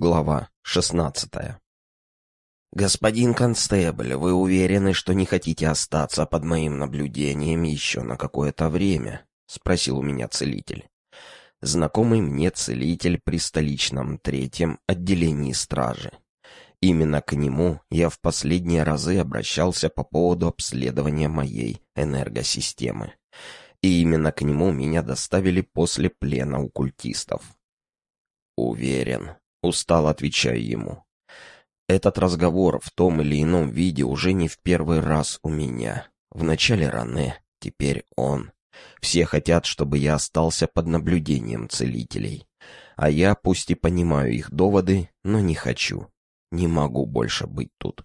Глава шестнадцатая. «Господин констебль, вы уверены, что не хотите остаться под моим наблюдением еще на какое-то время?» — спросил у меня целитель. Знакомый мне целитель при столичном третьем отделении стражи. Именно к нему я в последние разы обращался по поводу обследования моей энергосистемы. И именно к нему меня доставили после плена у культистов. «Уверен», Устал, отвечаю ему. Этот разговор в том или ином виде уже не в первый раз у меня. Вначале Ране, теперь он. Все хотят, чтобы я остался под наблюдением целителей. А я, пусть и понимаю их доводы, но не хочу. Не могу больше быть тут.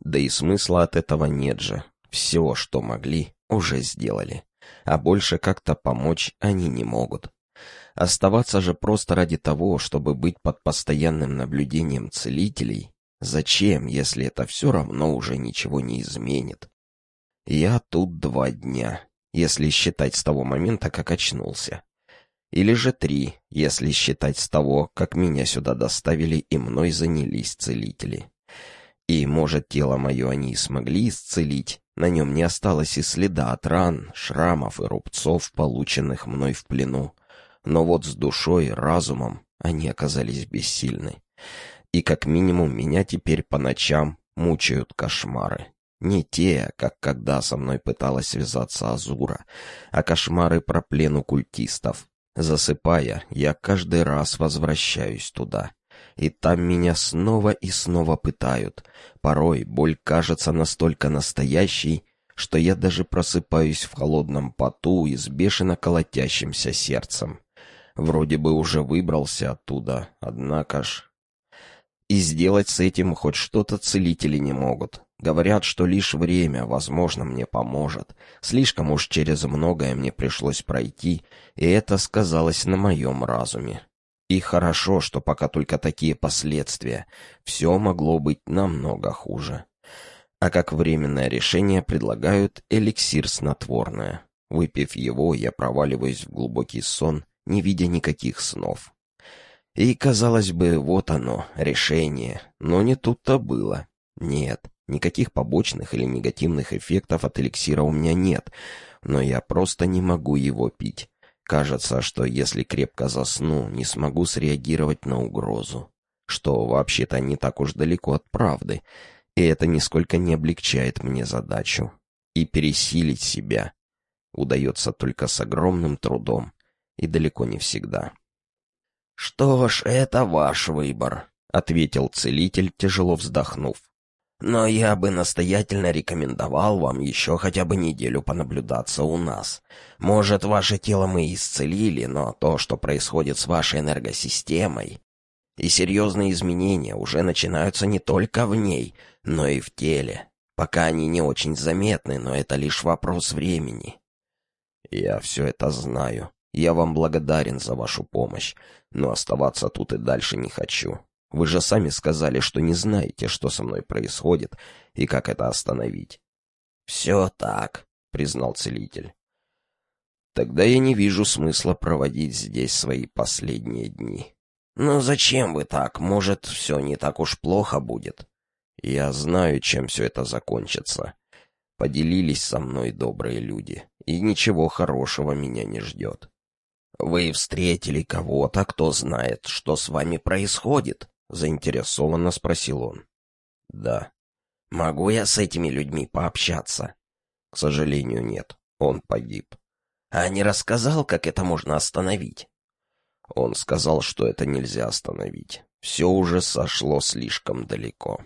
Да и смысла от этого нет же. Все, что могли, уже сделали. А больше как-то помочь они не могут. Оставаться же просто ради того, чтобы быть под постоянным наблюдением целителей, зачем, если это все равно уже ничего не изменит? Я тут два дня, если считать с того момента, как очнулся. Или же три, если считать с того, как меня сюда доставили и мной занялись целители. И, может, тело мое они и смогли исцелить, на нем не осталось и следа от ран, шрамов и рубцов, полученных мной в плену. Но вот с душой, разумом они оказались бессильны. И как минимум меня теперь по ночам мучают кошмары. Не те, как когда со мной пыталась связаться Азура, а кошмары про плен у культистов. Засыпая, я каждый раз возвращаюсь туда. И там меня снова и снова пытают. Порой боль кажется настолько настоящей, что я даже просыпаюсь в холодном поту и с бешено колотящимся сердцем. Вроде бы уже выбрался оттуда, однако ж... И сделать с этим хоть что-то целители не могут. Говорят, что лишь время, возможно, мне поможет. Слишком уж через многое мне пришлось пройти, и это сказалось на моем разуме. И хорошо, что пока только такие последствия. Все могло быть намного хуже. А как временное решение предлагают эликсир снотворное. Выпив его, я проваливаюсь в глубокий сон не видя никаких снов. И, казалось бы, вот оно, решение, но не тут-то было. Нет, никаких побочных или негативных эффектов от эликсира у меня нет, но я просто не могу его пить. Кажется, что если крепко засну, не смогу среагировать на угрозу. Что вообще-то не так уж далеко от правды, и это нисколько не облегчает мне задачу. И пересилить себя удается только с огромным трудом и далеко не всегда. «Что ж, это ваш выбор», — ответил целитель, тяжело вздохнув. «Но я бы настоятельно рекомендовал вам еще хотя бы неделю понаблюдаться у нас. Может, ваше тело мы исцелили, но то, что происходит с вашей энергосистемой, и серьезные изменения уже начинаются не только в ней, но и в теле. Пока они не очень заметны, но это лишь вопрос времени». «Я все это знаю», я вам благодарен за вашу помощь, но оставаться тут и дальше не хочу. Вы же сами сказали, что не знаете, что со мной происходит и как это остановить. «Все так», — признал целитель. «Тогда я не вижу смысла проводить здесь свои последние дни». «Но зачем вы так? Может, все не так уж плохо будет?» «Я знаю, чем все это закончится. Поделились со мной добрые люди, и ничего хорошего меня не ждет. «Вы встретили кого-то, кто знает, что с вами происходит?» — заинтересованно спросил он. «Да». «Могу я с этими людьми пообщаться?» «К сожалению, нет. Он погиб». «А не рассказал, как это можно остановить?» Он сказал, что это нельзя остановить. Все уже сошло слишком далеко.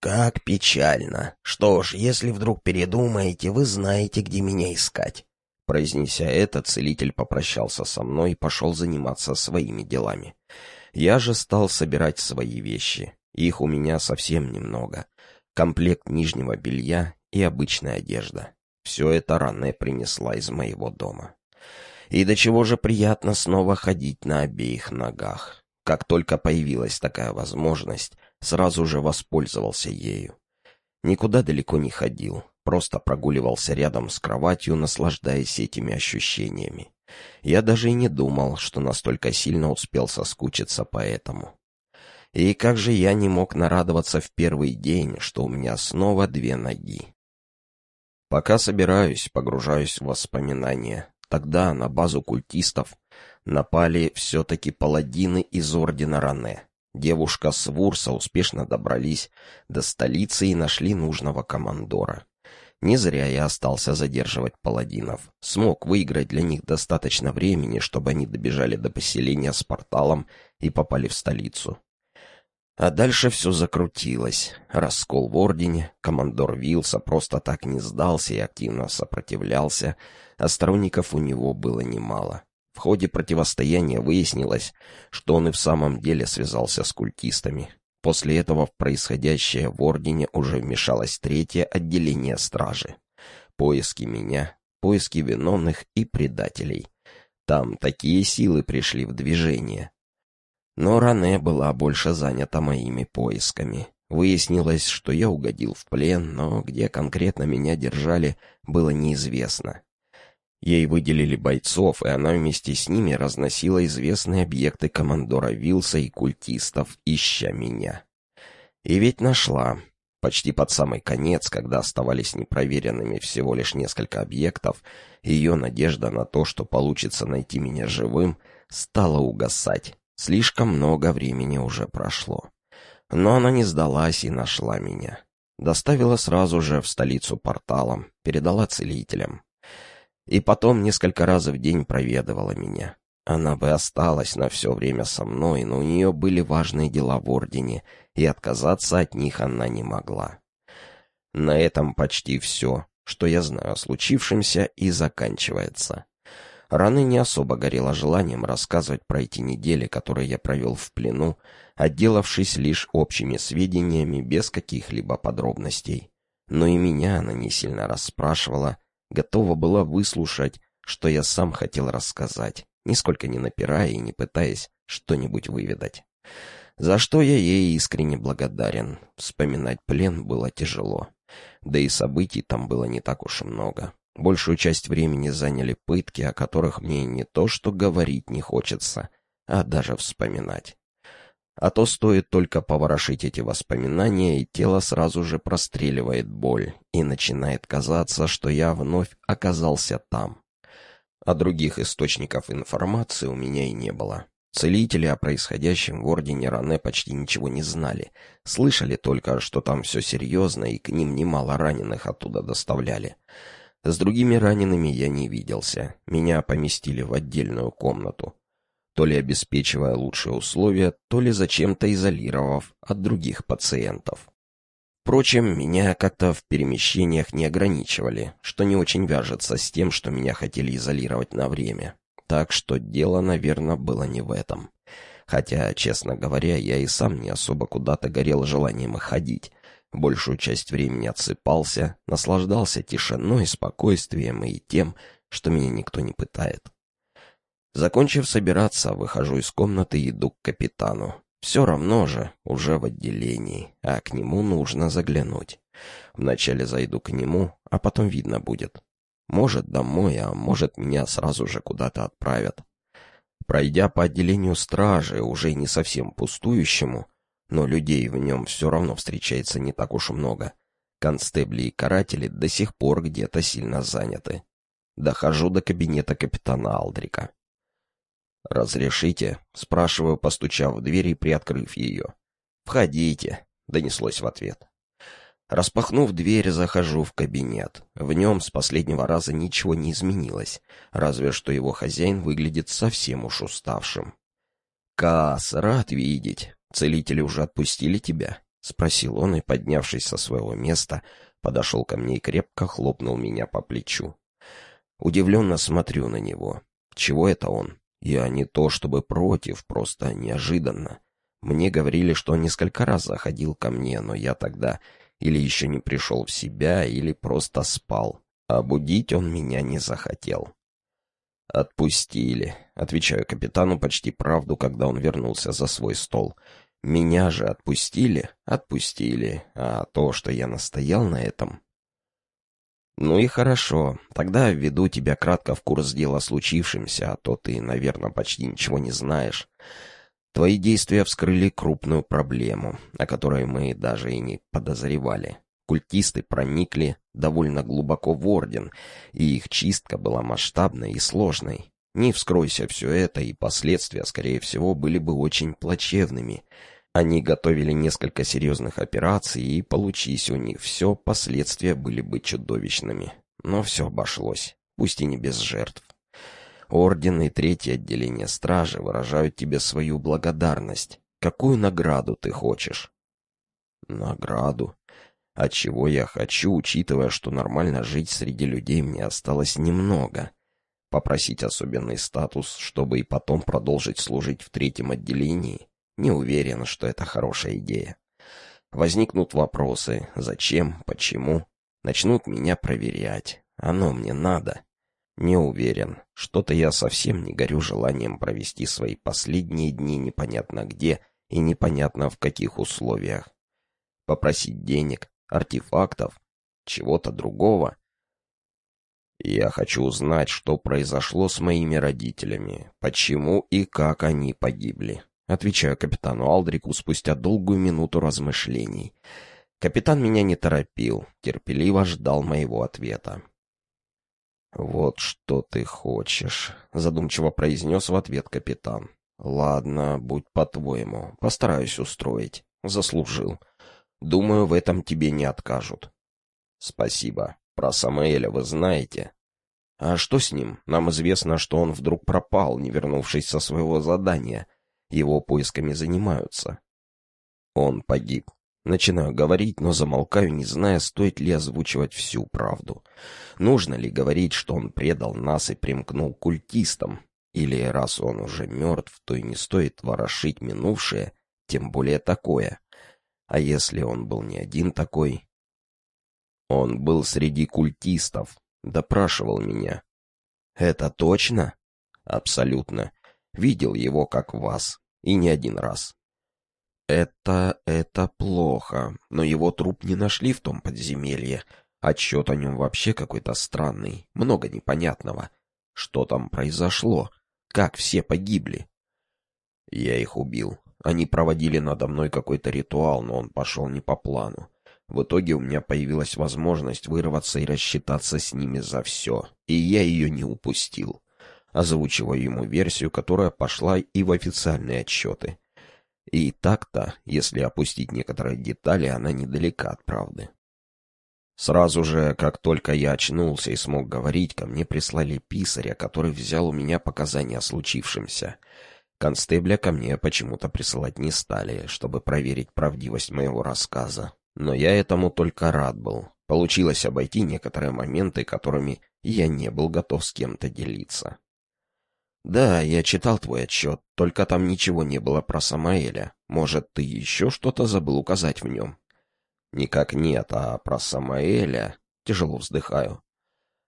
«Как печально. Что ж, если вдруг передумаете, вы знаете, где меня искать. Произнеся это, целитель попрощался со мной и пошел заниматься своими делами. Я же стал собирать свои вещи. Их у меня совсем немного. Комплект нижнего белья и обычная одежда. Все это Ранне принесла из моего дома. И до чего же приятно снова ходить на обеих ногах. Как только появилась такая возможность, сразу же воспользовался ею. Никуда далеко не ходил, Просто прогуливался рядом с кроватью, наслаждаясь этими ощущениями. Я даже и не думал, что настолько сильно успел соскучиться по этому. И как же я не мог нарадоваться в первый день, что у меня снова две ноги. Пока собираюсь, погружаюсь в воспоминания. Тогда на базу культистов напали все-таки паладины из Ордена Ране. Девушка с Вурса успешно добрались до столицы и нашли нужного командора. Не зря я остался задерживать паладинов. Смог выиграть для них достаточно времени, чтобы они добежали до поселения с порталом и попали в столицу. А дальше все закрутилось. Раскол в Ордене, командор Вилса просто так не сдался и активно сопротивлялся, а сторонников у него было немало. В ходе противостояния выяснилось, что он и в самом деле связался с культистами. После этого в происходящее в Ордене уже вмешалось третье отделение стражи. Поиски меня, поиски виновных и предателей. Там такие силы пришли в движение, но Ране была больше занята моими поисками. Выяснилось, что я угодил в плен, но где конкретно меня держали, было неизвестно. Ей выделили бойцов, и она вместе с ними разносила известные объекты командора Вилса и культистов, ища меня. И ведь нашла. Почти под самый конец, когда оставались непроверенными всего лишь несколько объектов, ее надежда на то, что получится найти меня живым, стала угасать. Слишком много времени уже прошло. Но она не сдалась и нашла меня. Доставила сразу же в столицу порталом, передала целителям. И потом несколько раз в день проведывала меня. Она бы осталась на все время со мной, но у нее были важные дела в Ордене, и отказаться от них она не могла. На этом почти все, что я знаю о случившемся, и заканчивается. Раны не особо горела желанием рассказывать про эти недели, которые я провел в плену, отделавшись лишь общими сведениями без каких-либо подробностей. Но и меня она не сильно расспрашивала, готова была выслушать, что я сам хотел рассказать, нисколько не напирая и не пытаясь что-нибудь выведать. За что я ей искренне благодарен. Вспоминать плен было тяжело. Да и событий там было не так уж и много. Большую часть времени заняли пытки, о которых мне не то что говорить не хочется, а даже вспоминать. А то стоит только поворошить эти воспоминания, и тело сразу же простреливает боль, и начинает казаться, что я вновь оказался там. А других источников информации у меня и не было. Целители о происходящем в Ордене Ране почти ничего не знали. Слышали только, что там все серьезно, и к ним немало раненых оттуда доставляли. С другими ранеными я не виделся. Меня поместили в отдельную комнату. То ли обеспечивая лучшие условия, то ли зачем-то изолировав от других пациентов. Впрочем, меня как-то в перемещениях не ограничивали, что не очень вяжется с тем, что меня хотели изолировать на время. Так что дело, наверное, было не в этом. Хотя, честно говоря, я и сам не особо куда-то горел желанием ходить. Большую часть времени отсыпался, наслаждался тишиной, спокойствием и тем, что меня никто не пытает. Закончив собираться, выхожу из комнаты и иду к капитану. Все равно же, уже в отделении, а к нему нужно заглянуть. Вначале зайду к нему, а потом видно будет. Может, домой, а может, меня сразу же куда-то отправят. Пройдя по отделению стражи, уже не совсем пустующему, но людей в нем все равно встречается не так уж много. Констебли и каратели до сих пор где-то сильно заняты. Дохожу до кабинета капитана Алдрика. «Разрешите?» — спрашиваю, постучав в дверь и приоткрыв ее. «Входите», — донеслось в ответ. Распахнув дверь, захожу в кабинет. В нем с последнего раза ничего не изменилось, разве что его хозяин выглядит совсем уж уставшим. «Кас, рад видеть. «Целители уже отпустили тебя?» — спросил он и, поднявшись со своего места, подошел ко мне и крепко хлопнул меня по плечу. Удивленно смотрю на него. Чего это он? Я не то чтобы против, просто неожиданно. Мне говорили, что несколько раз заходил ко мне, но я тогда или еще не пришел в себя, или просто спал. А будить он меня не захотел. «Отпустили», — отвечаю капитану почти правду, когда он вернулся за свой стол. Меня же отпустили, отпустили, а то, что я настоял на этом... Ну и хорошо, тогда введу тебя кратко в курс дела случившимся, а то ты, наверное, почти ничего не знаешь. Твои действия вскрыли крупную проблему, о которой мы даже и не подозревали. Культисты проникли довольно глубоко в Орден, и их чистка была масштабной и сложной. Не вскройся все это, и последствия, скорее всего, были бы очень плачевными. Они готовили несколько серьезных операций, и, получись у них все, последствия были бы чудовищными. Но все обошлось, пусть и не без жертв. Орден и третье отделение стражи выражают тебе свою благодарность. Какую награду ты хочешь? Награду? А чего я хочу, учитывая, что нормально жить среди людей мне осталось немного. Попросить особенный статус, чтобы и потом продолжить служить в третьем отделении? Не уверен, что это хорошая идея. Возникнут вопросы «зачем?», «почему?», начнут меня проверять. Оно мне надо. Не уверен. Что-то я совсем не горю желанием провести свои последние дни непонятно где и непонятно в каких условиях. Попросить денег, артефактов, чего-то другого. Я хочу узнать, что произошло с моими родителями, почему и как они погибли. Отвечаю капитану Алдрику спустя долгую минуту размышлений. Капитан меня не торопил, терпеливо ждал моего ответа. «Вот что ты хочешь», — задумчиво произнес в ответ капитан. «Ладно, будь по-твоему. Постараюсь устроить. Заслужил. Думаю, в этом тебе не откажут». «Спасибо. Про Самаэля вы знаете?» «А что с ним? Нам известно, что он вдруг пропал, не вернувшись со своего задания. Его поисками занимаются». «Он погиб. Начинаю говорить, но замолкаю, не зная, стоит ли озвучивать всю правду. Нужно ли говорить, что он предал нас и примкнул к культистам? Или раз он уже мертв, то и не стоит ворошить минувшее, тем более такое. А если он был не один такой? Он был среди культистов, допрашивал меня. Это точно? Абсолютно. Видел его как вас, и не один раз. Это... это плохо. Но его труп не нашли в том подземелье. Отчет о нем вообще какой-то странный. Много непонятного. Что там произошло? Как все погибли? Я их убил. Они проводили надо мной какой-то ритуал, но он пошел не по плану. В итоге у меня появилась возможность вырваться и рассчитаться с ними за все. И я ее не упустил. Озвучиваю ему версию, которая пошла и в официальные отчеты. И так-то, если опустить некоторые детали, она недалека от правды. Сразу же, как только я очнулся и смог говорить, ко мне прислали писаря, который взял у меня показания о случившемся. Констебля ко мне почему-то присылать не стали, чтобы проверить правдивость моего рассказа. Но я этому только рад был. Получилось обойти некоторые моменты, которыми я не был готов с кем-то делиться. «Да, я читал твой отчет, только там ничего не было про Самаэля. Может, ты еще что-то забыл указать в нем?» «Никак нет, а про Самаэля...» Тяжело вздыхаю.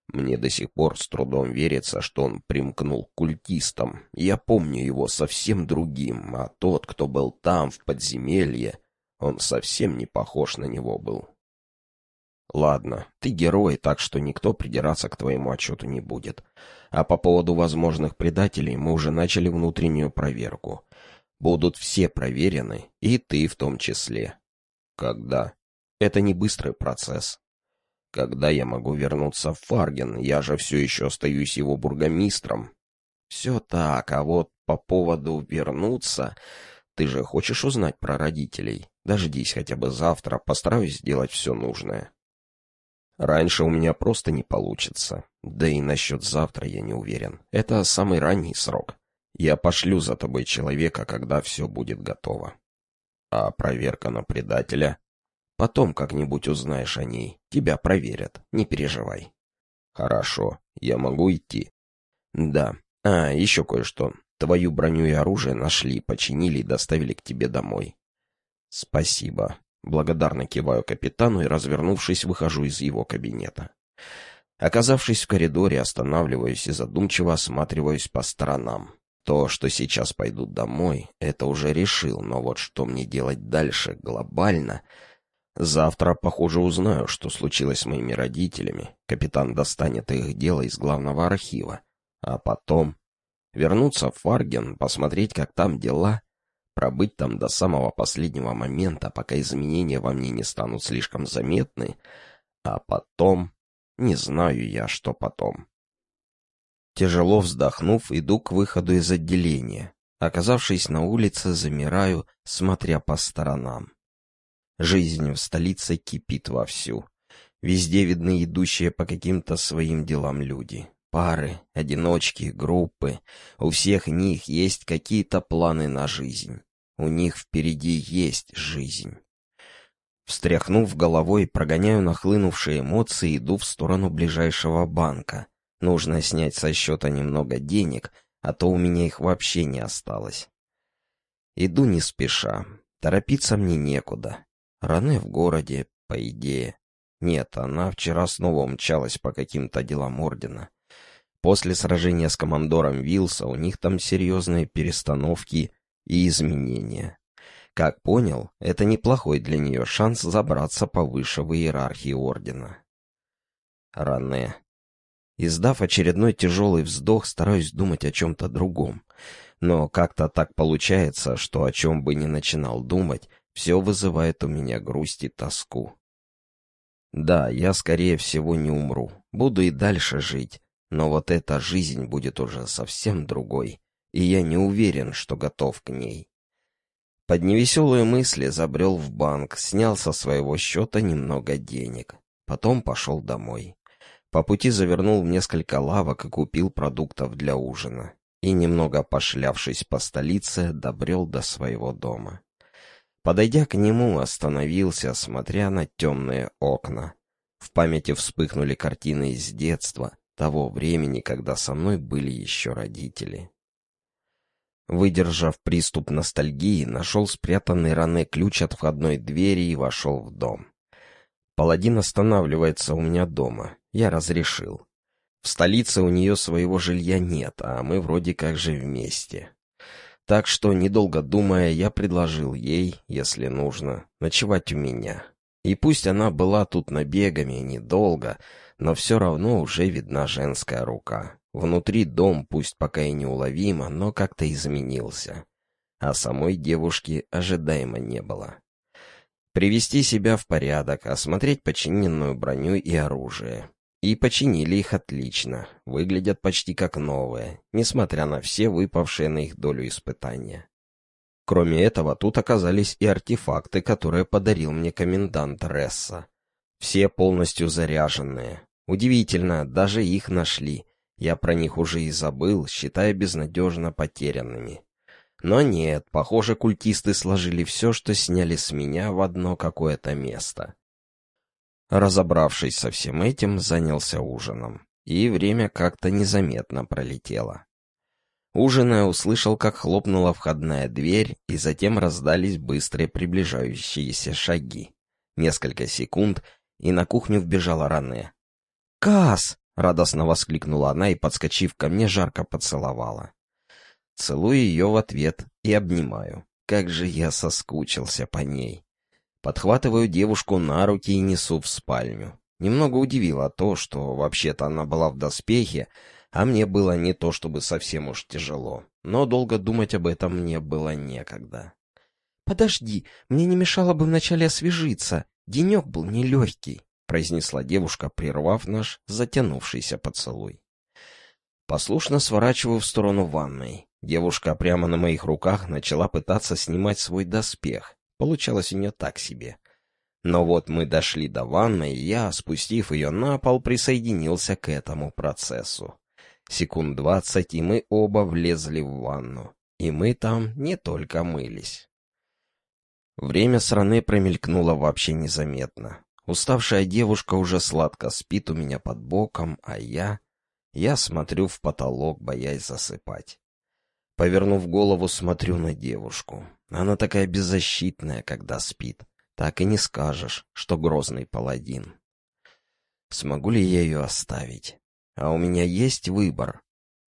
Мне до сих пор с трудом верится, что он примкнул к культистам. Я помню его совсем другим, а тот, кто был там, в подземелье, он совсем не похож на него был. Ладно, ты герой, так что никто придираться к твоему отчету не будет. А по поводу возможных предателей мы уже начали внутреннюю проверку. Будут все проверены, и ты в том числе. Когда? Это не быстрый процесс. Когда я могу вернуться в Фарген? Я же все еще остаюсь его бургомистром. Все так, а вот по поводу вернуться... Ты же хочешь узнать про родителей? Дождись хотя бы завтра, постараюсь сделать все нужное. Раньше у меня просто не получится. Да и насчет завтра я не уверен. Это самый ранний срок. Я пошлю за тобой человека, когда все будет готово. А проверка на предателя? Потом как-нибудь узнаешь о ней. Тебя проверят, не переживай. Хорошо, я могу идти. Да. А, еще кое-что. Твою броню и оружие нашли, починили и доставили к тебе домой. Спасибо. Благодарно киваю капитану и, развернувшись, выхожу из его кабинета. Оказавшись в коридоре, останавливаюсь и задумчиво осматриваюсь по сторонам. То, что сейчас пойду домой, это уже решил, но вот что мне делать дальше глобально... Завтра, похоже, узнаю, что случилось с моими родителями. Капитан достанет их дело из главного архива. А потом... Вернуться в Фарген, посмотреть, как там дела, пробыть там до самого последнего момента, пока изменения во мне не станут слишком заметны, а потом... Не знаю я, что потом. Тяжело вздохнув, иду к выходу из отделения. Оказавшись на улице, замираю, смотря по сторонам. Жизнь в столице кипит вовсю. Везде видны идущие по каким-то своим делам люди. Пары, одиночки, группы. У всех них есть какие-то планы на жизнь. У них впереди есть жизнь. Встряхнув головой, прогоняю нахлынувшие эмоции иду в сторону ближайшего банка. Нужно снять со счета немного денег, а то у меня их вообще не осталось. Иду не спеша. Торопиться мне некуда. Раны в городе, по идее. Нет, она вчера снова умчалась по каким-то делам Ордена. После сражения с командором Вилса у них там серьезные перестановки и изменения. Как понял, это неплохой для нее шанс забраться повыше в иерархии Ордена. Ране. Издав очередной тяжелый вздох, стараюсь думать о чем-то другом. Но как-то так получается, что о чем бы ни начинал думать, все вызывает у меня грусть и тоску. Да, я, скорее всего, не умру. Буду и дальше жить. Но вот эта жизнь будет уже совсем другой. И я не уверен, что готов к ней. Под невеселые мысли забрел в банк, снял со своего счета немного денег. Потом пошел домой. По пути завернул в несколько лавок и купил продуктов для ужина. И, немного пошлявшись по столице, добрел до своего дома. Подойдя к нему, остановился, смотря на темные окна. В памяти вспыхнули картины из детства, того времени, когда со мной были еще родители. Выдержав приступ ностальгии, нашел спрятанный раны ключ от входной двери и вошел в дом. Паладин останавливается у меня дома. Я разрешил. В столице у нее своего жилья нет, а мы вроде как же вместе. Так что, недолго думая, я предложил ей, если нужно, ночевать у меня. И пусть она была тут набегами недолго, но все равно уже видна женская рука. Внутри дом, пусть пока и неуловимо, но как-то изменился. А самой девушки ожидаемо не было. Привести себя в порядок, осмотреть починенную броню и оружие. И починили их отлично, выглядят почти как новые, несмотря на все выпавшие на их долю испытания. Кроме этого, тут оказались и артефакты, которые подарил мне комендант Ресса. Все полностью заряженные. Удивительно, даже их нашли. Я про них уже и забыл, считая безнадежно потерянными. Но нет, похоже, культисты сложили все, что сняли с меня, в одно какое-то место. Разобравшись со всем этим, занялся ужином. И время как-то незаметно пролетело. Ужиная, услышал, как хлопнула входная дверь, и затем раздались быстрые приближающиеся шаги. Несколько секунд, и на кухню вбежала Ране. «Кас!» — радостно воскликнула она и, подскочив ко мне, жарко поцеловала. Целую ее в ответ и обнимаю. Как же я соскучился по ней. Подхватываю девушку на руки и несу в спальню. Немного удивило то, что вообще-то она была в доспехе, а мне было не то чтобы совсем уж тяжело. Но долго думать об этом мне было некогда. «Подожди, мне не мешало бы вначале освежиться. Денек был нелегкий», — произнесла девушка, прервав наш затянувшийся поцелуй. Послушно сворачиваю в сторону ванной. Девушка прямо на моих руках начала пытаться снимать свой доспех. Получалось у нее так себе. Но вот мы дошли до ванной, и я, спустив ее на пол, присоединился к этому процессу. Секунд двадцать, и мы оба влезли в ванну. И мы там не только мылись. Время с Ране промелькнуло вообще незаметно. Уставшая девушка уже сладко спит у меня под боком, а я... Я смотрю в потолок, боясь засыпать. Повернув голову, смотрю на девушку. Она такая беззащитная, когда спит. Так и не скажешь, что грозный паладин. Смогу ли я ее оставить? А у меня есть выбор.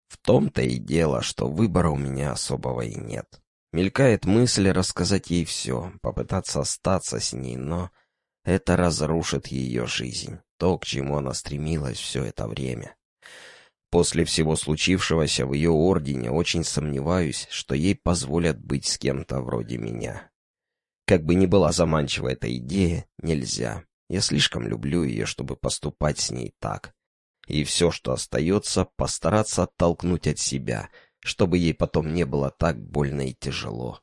В том-то и дело, что выбора у меня особого и нет. Мелькает мысль рассказать ей все, попытаться остаться с ней, но это разрушит ее жизнь, то, к чему она стремилась все это время. После всего случившегося в ее ордене очень сомневаюсь, что ей позволят быть с кем-то вроде меня. Как бы ни была заманчива эта идея, нельзя. Я слишком люблю ее, чтобы поступать с ней так. И все, что остается, постараться оттолкнуть от себя, чтобы ей потом не было так больно и тяжело.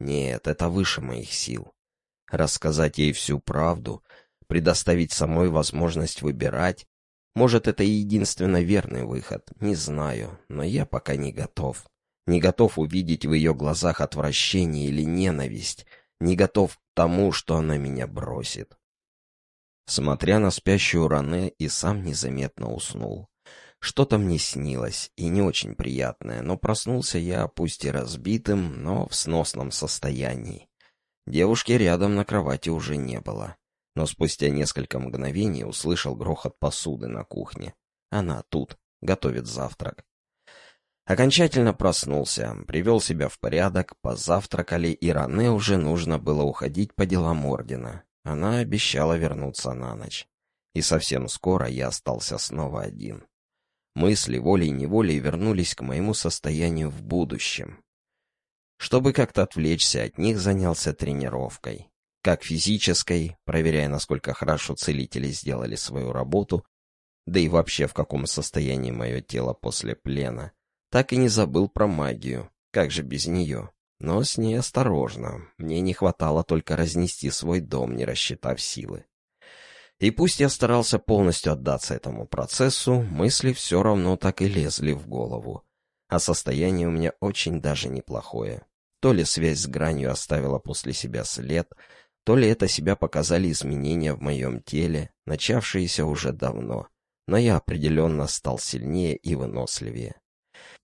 Нет, это выше моих сил. Рассказать ей всю правду, предоставить самой возможность выбирать, может, это и единственно верный выход, не знаю, но я пока не готов. Не готов увидеть в ее глазах отвращение или ненависть, не готов к тому, что она меня бросит. Смотря на спящую Ране, и сам незаметно уснул. Что-то мне снилось, и не очень приятное, но проснулся я, пусть и разбитым, но в сносном состоянии. Девушки рядом на кровати уже не было, но спустя несколько мгновений услышал грохот посуды на кухне. Она тут, готовит завтрак. Окончательно проснулся, привел себя в порядок, позавтракали, и Ране уже нужно было уходить по делам Ордена. Она обещала вернуться на ночь. И совсем скоро я остался снова один. Мысли волей-неволей вернулись к моему состоянию в будущем. Чтобы как-то отвлечься от них, занялся тренировкой. Как физической, проверяя, насколько хорошо целители сделали свою работу, да и вообще в каком состоянии мое тело после плена, так и не забыл про магию. Как же без нее? Но с ней осторожно. Мне не хватало только разнести свой дом, не рассчитав силы. И пусть я старался полностью отдаться этому процессу, мысли все равно так и лезли в голову. А состояние у меня очень даже неплохое. То ли связь с гранью оставила после себя след, то ли это себя показали изменения в моем теле, начавшиеся уже давно. Но я определенно стал сильнее и выносливее.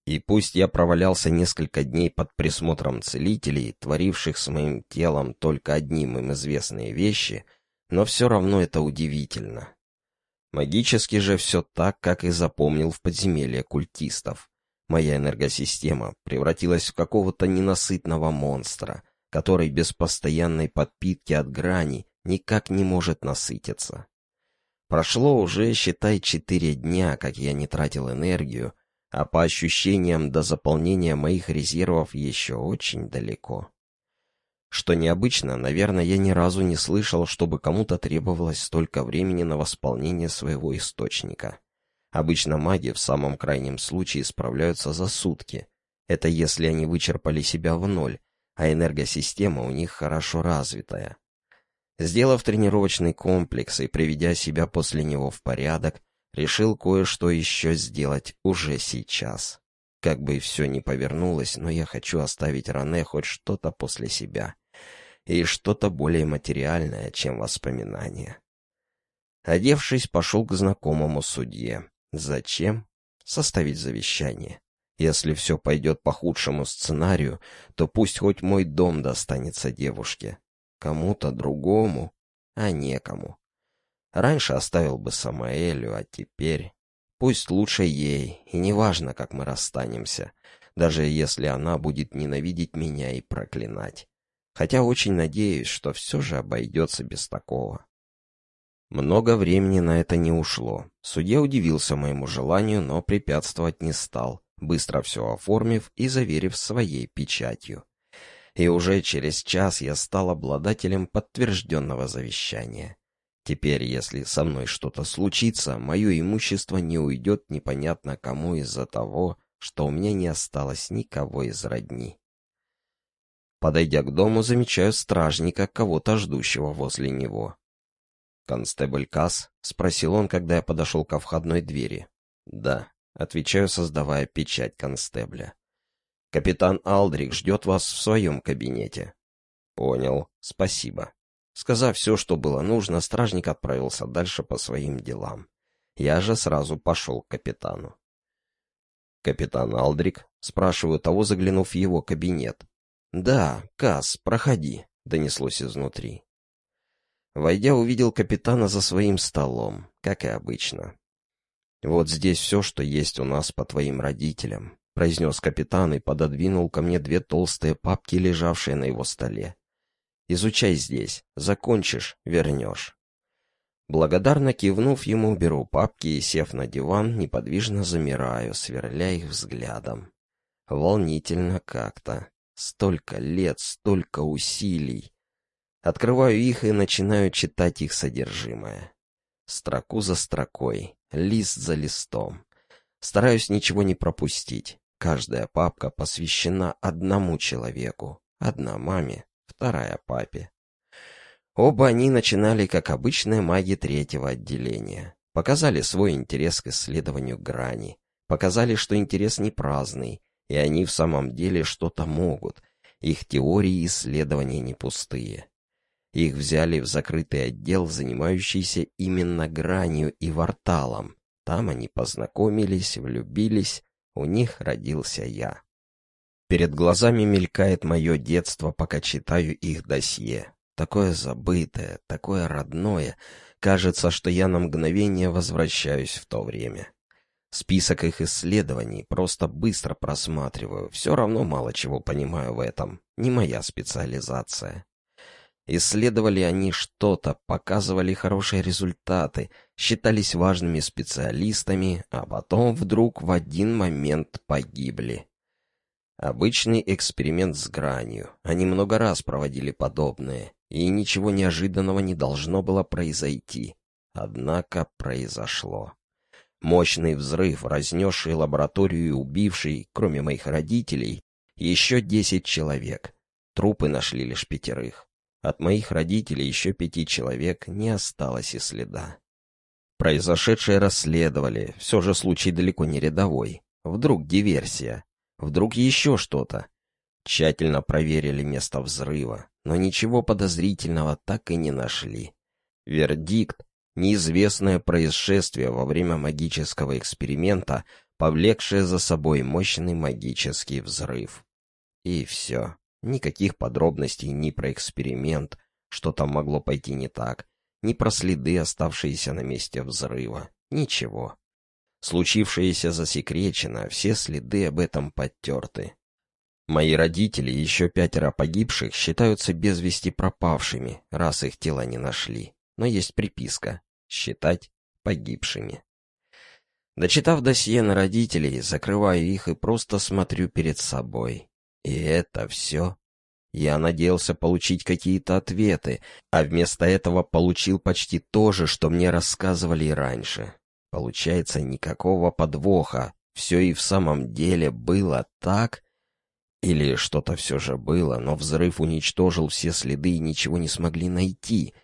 И пусть я провалялся несколько дней под присмотром целителей, творивших с моим телом только одним им известные вещи, но все равно это удивительно. Магически же все так, как и запомнил в подземелье культистов. Моя энергосистема превратилась в какого-то ненасытного монстра, который без постоянной подпитки от грани никак не может насытиться. Прошло уже, считай, четыре дня, как я не тратил энергию, а по ощущениям до заполнения моих резервов еще очень далеко. Что необычно, наверное, я ни разу не слышал, чтобы кому-то требовалось столько времени на восполнение своего источника. Обычно маги в самом крайнем случае справляются за сутки. Это если они вычерпали себя в ноль, а энергосистема у них хорошо развитая. Сделав тренировочный комплекс и приведя себя после него в порядок, решил кое-что еще сделать уже сейчас. Как бы все ни повернулось, но я хочу оставить Ране хоть что-то после себя. И что-то более материальное, чем воспоминания. Одевшись, пошел к знакомому судье. Зачем? Составить завещание. Если все пойдет по худшему сценарию, то пусть хоть мой дом достанется девушке. Кому-то другому, а некому. Раньше оставил бы Самаэлю, а теперь... Пусть лучше ей, и неважно, как мы расстанемся, даже если она будет ненавидеть меня и проклинать. Хотя очень надеюсь, что все же обойдется без такого. Много времени на это не ушло. Судья удивился моему желанию, но препятствовать не стал, быстро все оформив и заверив своей печатью. И уже через час я стал обладателем подтвержденного завещания. Теперь, если со мной что-то случится, мое имущество не уйдет непонятно кому из-за того, что у меня не осталось никого из родни. Подойдя к дому, замечаю стражника, кого-то ждущего возле него. «Констебль Касс?» — спросил он, когда я подошел ко входной двери. «Да», — отвечаю, создавая печать констебля. «Капитан Алдрик ждет вас в своем кабинете». «Понял, спасибо». Сказав все, что было нужно, стражник отправился дальше по своим делам. Я же сразу пошел к капитану. «Капитан Алдрик?» — спрашиваю того, заглянув в его кабинет. «Да, Касс, проходи», — донеслось изнутри. Войдя, увидел капитана за своим столом, как и обычно. «Вот здесь все, что есть у нас по твоим родителям», — произнес капитан и пододвинул ко мне две толстые папки, лежавшие на его столе. Изучай здесь. Закончишь — вернешь. Благодарно кивнув ему, беру папки и, сев на диван, неподвижно замираю, сверля их взглядом. Волнительно как-то. Столько лет, столько усилий. Открываю их и начинаю читать их содержимое. Строку за строкой, лист за листом. Стараюсь ничего не пропустить. Каждая папка посвящена одному человеку. Одна маме, вторая папе. Оба они начинали как обычные маги третьего отделения. Показали свой интерес к исследованию грани. Показали, что интерес не праздный, и они в самом деле что-то могут. Их теории и исследования не пустые. Их взяли в закрытый отдел, занимающийся именно гранью и варталом. Там они познакомились, влюбились, у них родился я. Перед глазами мелькает мое детство, пока читаю их досье. Такое забытое, такое родное. Кажется, что я на мгновение возвращаюсь в то время. Список их исследований просто быстро просматриваю. Все равно мало чего понимаю в этом. Не моя специализация. Исследовали они что-то, показывали хорошие результаты, считались важными специалистами, а потом вдруг в один момент погибли. Обычный эксперимент с гранью. Они много раз проводили подобные, и ничего неожиданного не должно было произойти. Однако произошло. Мощный взрыв, разнесший лабораторию и убивший, кроме моих родителей, еще десять человек. Трупы нашли лишь пятерых. От моих родителей еще пяти человек не осталось и следа. Произошедшее расследовали, все же случай далеко не рядовой. Вдруг диверсия, вдруг еще что-то. Тщательно проверили место взрыва, но ничего подозрительного так и не нашли. Вердикт — неизвестное происшествие во время магического эксперимента, повлекшее за собой мощный магический взрыв. И все. Никаких подробностей ни про эксперимент, что там могло пойти не так, ни про следы, оставшиеся на месте взрыва. Ничего. Случившееся засекречено, все следы об этом подтерты. Мои родители и еще пятеро погибших считаются без вести пропавшими, раз их тела не нашли. Но есть приписка — считать погибшими. Дочитав досье на родителей, закрываю их и просто смотрю перед собой. И это все? Я надеялся получить какие-то ответы, а вместо этого получил почти то же, что мне рассказывали и раньше. Получается, никакого подвоха. Все и в самом деле было так? Или что-то все же было, но взрыв уничтожил все следы и ничего не смогли найти?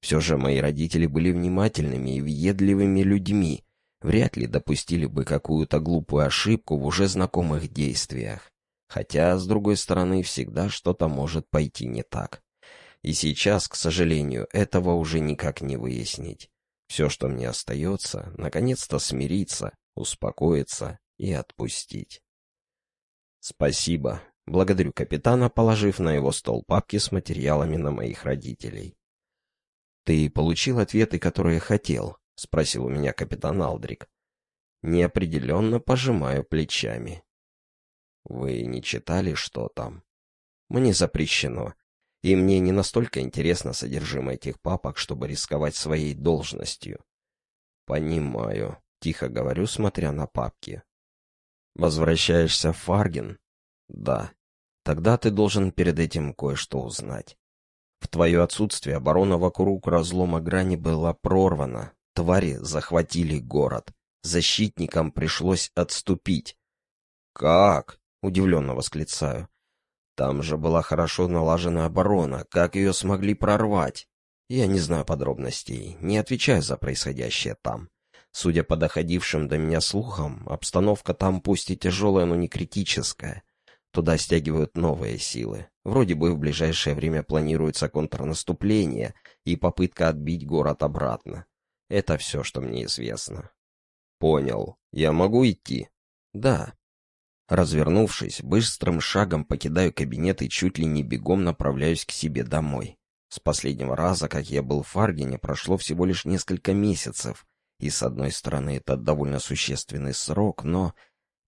Все же мои родители были внимательными и въедливыми людьми, вряд ли допустили бы какую-то глупую ошибку в уже знакомых действиях. Хотя, с другой стороны, всегда что-то может пойти не так. И сейчас, к сожалению, этого уже никак не выяснить. Все, что мне остается, наконец-то смириться, успокоиться и отпустить. Спасибо. Благодарю капитана, положив на его стол папки с материалами на моих родителей. «Ты получил ответы, которые хотел?» — спросил у меня капитан Алдрик. Неопределенно пожимаю плечами. Вы не читали, что там? Мне запрещено. И мне не настолько интересно содержимое этих папок, чтобы рисковать своей должностью. Понимаю. Тихо говорю, смотря на папки. Возвращаешься в Фарген? Да. Тогда ты должен перед этим кое-что узнать. В твое отсутствие оборона вокруг разлома грани была прорвана. Твари захватили город. Защитникам пришлось отступить. Как? — удивленно восклицаю. «Там же была хорошо налажена оборона. Как ее смогли прорвать?» «Я не знаю подробностей, не отвечаю за происходящее там. Судя по доходившим до меня слухам, обстановка там пусть и тяжелая, но не критическая. Туда стягивают новые силы. Вроде бы в ближайшее время планируется контрнаступление и попытка отбить город обратно. Это все, что мне известно». «Понял. Я могу идти?» «Да», Развернувшись, быстрым шагом покидаю кабинет и чуть ли не бегом направляюсь к себе домой. С последнего раза, как я был в Фаргене, прошло всего лишь несколько месяцев, и с одной стороны это довольно существенный срок, но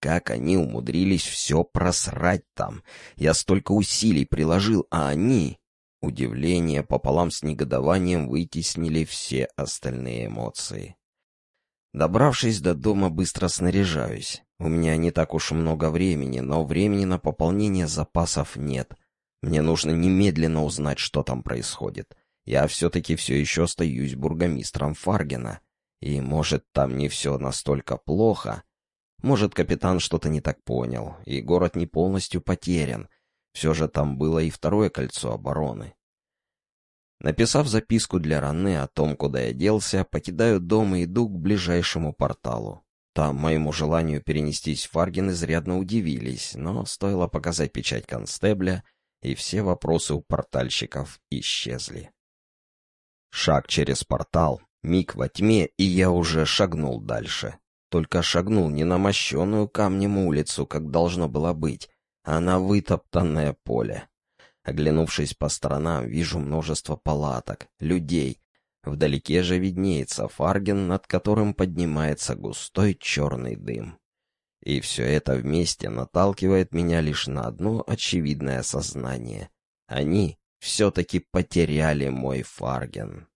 как они умудрились все просрать там? Я столько усилий приложил, а они... Удивление пополам с негодованием вытеснили все остальные эмоции. Добравшись до дома, быстро снаряжаюсь. У меня не так уж много времени, но времени на пополнение запасов нет. Мне нужно немедленно узнать, что там происходит. Я все-таки все еще остаюсь бургомистром Фаргена. И, может, там не все настолько плохо. Может, капитан что-то не так понял, и город не полностью потерян. Все же там было и второе кольцо обороны. Написав записку для Раны о том, куда я делся, покидаю дом и иду к ближайшему порталу. Там моему желанию перенестись в Фарген изрядно удивились, но стоило показать печать констебля, и все вопросы у портальщиков исчезли. Шаг через портал, миг во тьме, и я уже шагнул дальше. Только шагнул не на мощенную камнем улицу, как должно было быть, а на вытоптанное поле. Оглянувшись по сторонам, вижу множество палаток, людей. Вдалеке же виднеется фарген, над которым поднимается густой черный дым. И все это вместе наталкивает меня лишь на одно очевидное сознание. Они все-таки потеряли мой фарген.